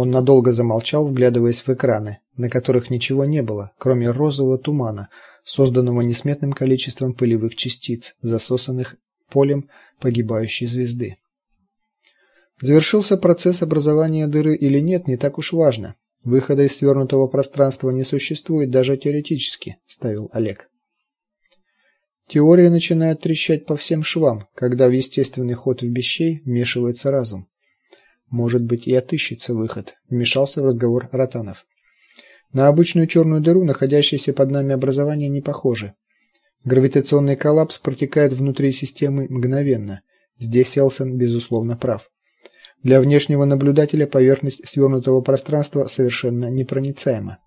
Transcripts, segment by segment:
Он надолго замолчал, вглядываясь в экраны, на которых ничего не было, кроме розового тумана, созданного несметным количеством пылевых частиц, засосанных полем погибающей звезды. Завершился процесс образования дыры или нет, не так уж важно. Выхода из свернутого пространства не существует даже теоретически, ставил Олег. Теория начинает трещать по всем швам, когда в естественный ход вещей вмешивается разум. Может быть, и отыщется выход, вмешался в разговор Ротанов. На обычную черную дыру, находящееся под нами образование, не похоже. Гравитационный коллапс протекает внутри системы мгновенно. Здесь Элсон безусловно прав. Для внешнего наблюдателя поверхность свернутого пространства совершенно непроницаема.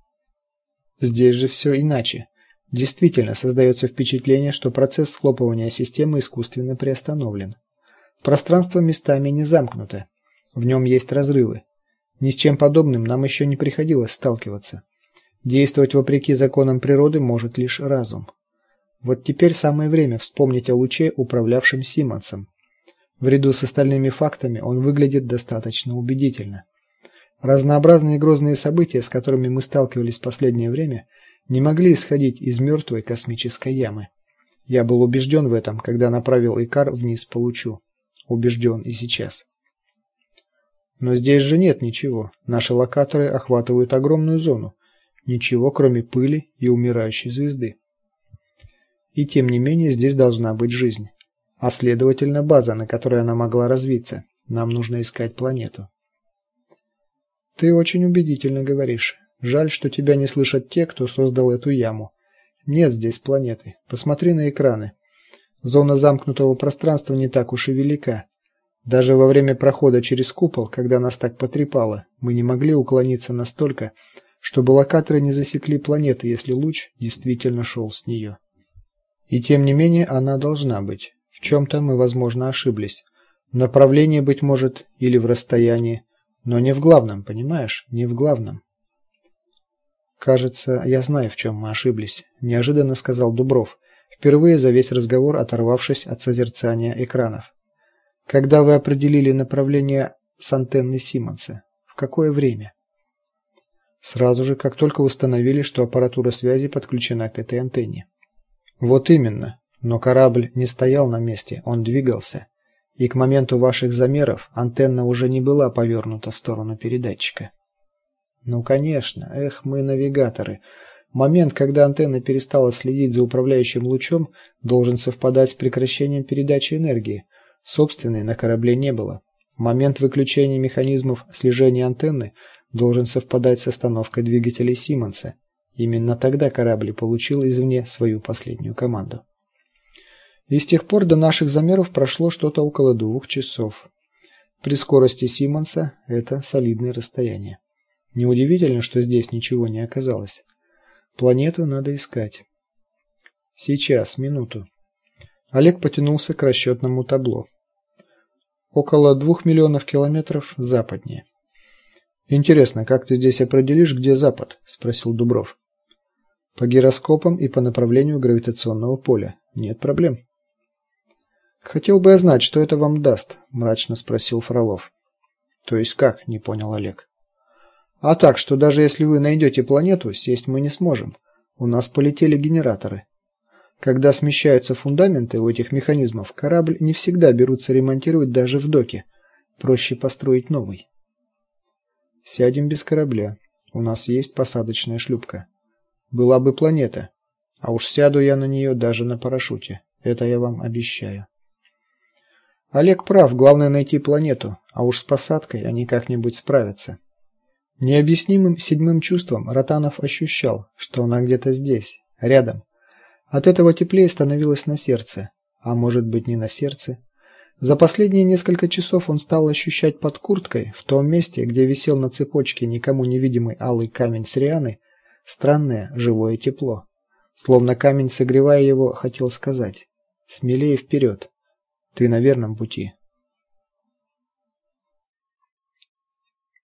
Здесь же все иначе. Действительно создается впечатление, что процесс схлопывания системы искусственно приостановлен. Пространство местами не замкнуто. В нем есть разрывы. Ни с чем подобным нам еще не приходилось сталкиваться. Действовать вопреки законам природы может лишь разум. Вот теперь самое время вспомнить о луче, управлявшем Симонсом. В ряду с остальными фактами он выглядит достаточно убедительно. Разнообразные грозные события, с которыми мы сталкивались в последнее время, не могли исходить из мертвой космической ямы. Я был убежден в этом, когда направил Икар вниз по лучу. Убежден и сейчас. Но здесь же нет ничего. Наши локаторы охватывают огромную зону. Ничего, кроме пыли и умирающей звезды. И тем не менее здесь должна быть жизнь, а следовательно база, на которой она могла развиться. Нам нужно искать планету. Ты очень убедительно говоришь. Жаль, что тебя не слышат те, кто создал эту яму. Нет здесь планеты. Посмотри на экраны. Зона замкнутого пространства не так уж и велика. Даже во время прохода через купол, когда нас так потрепало, мы не могли уклониться настолько, чтобы локаторы не засекли планеты, если луч действительно шел с нее. И тем не менее она должна быть. В чем то мы, возможно, ошиблись. В направлении быть может или в расстоянии, но не в главном, понимаешь? Не в главном. Кажется, я знаю, в чем мы ошиблись, неожиданно сказал Дубров, впервые за весь разговор оторвавшись от созерцания экранов. Когда вы определили направление с антенны Симонса? В какое время? Сразу же, как только установили, что аппаратура связи подключена к этой антенне. Вот именно. Но корабль не стоял на месте, он двигался. И к моменту ваших замеров антенна уже не была повернута в сторону передатчика. Ну, конечно. Эх, мы навигаторы. Момент, когда антенна перестала следить за управляющим лучом, должен совпадать с прекращением передачи энергии. Собственной на корабле не было. Момент выключения механизмов слежения антенны должен совпадать с остановкой двигателей Симонса. Именно тогда корабль получил извне свою последнюю команду. И с тех пор до наших замеров прошло что-то около двух часов. При скорости Симонса это солидное расстояние. Неудивительно, что здесь ничего не оказалось. Планету надо искать. Сейчас, минуту. Олег потянулся к расчетному табло около двух миллионов километров западнее. Интересно, как ты здесь определишь, где запад? спросил Дубров. По гироскопам и по направлению гравитационного поля. Нет проблем. Хотел бы я знать, что это вам даст, мрачно спросил Фролов. То есть как? не понял Олег. А так, что даже если вы найдете планету, сесть мы не сможем. У нас полетели генераторы. Когда смещаются фундаменты у этих механизмов, корабль не всегда берутся ремонтировать даже в доке. Проще построить новый. Сядем без корабля. У нас есть посадочная шлюпка. Была бы планета, а уж сяду я на нее даже на парашюте. Это я вам обещаю. Олег прав, главное найти планету, а уж с посадкой они как-нибудь справятся. Необъяснимым седьмым чувством Ротанов ощущал, что она где-то здесь, рядом от этого теплее становилось на сердце, а может быть, не на сердце. За последние несколько часов он стал ощущать под курткой, в том месте, где висел на цепочке никому невидимый алый камень Срианы, странное живое тепло. Словно камень, согревая его, хотел сказать: "Смелее вперед. Ты на верном пути".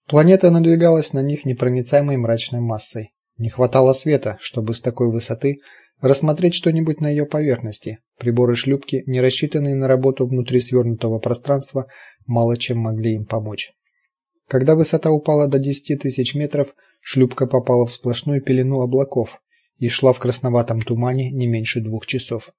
Планета надвигалась на них непроницаемой мрачной массой. Не хватало света, чтобы с такой высоты рассмотреть что-нибудь на ее поверхности. Приборы шлюпки, не рассчитанные на работу внутри свернутого пространства, мало чем могли им помочь. Когда высота упала до 10 тысяч метров, шлюпка попала в сплошную пелену облаков и шла в красноватом тумане не меньше двух часов.